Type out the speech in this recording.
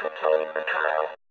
for playing the trial.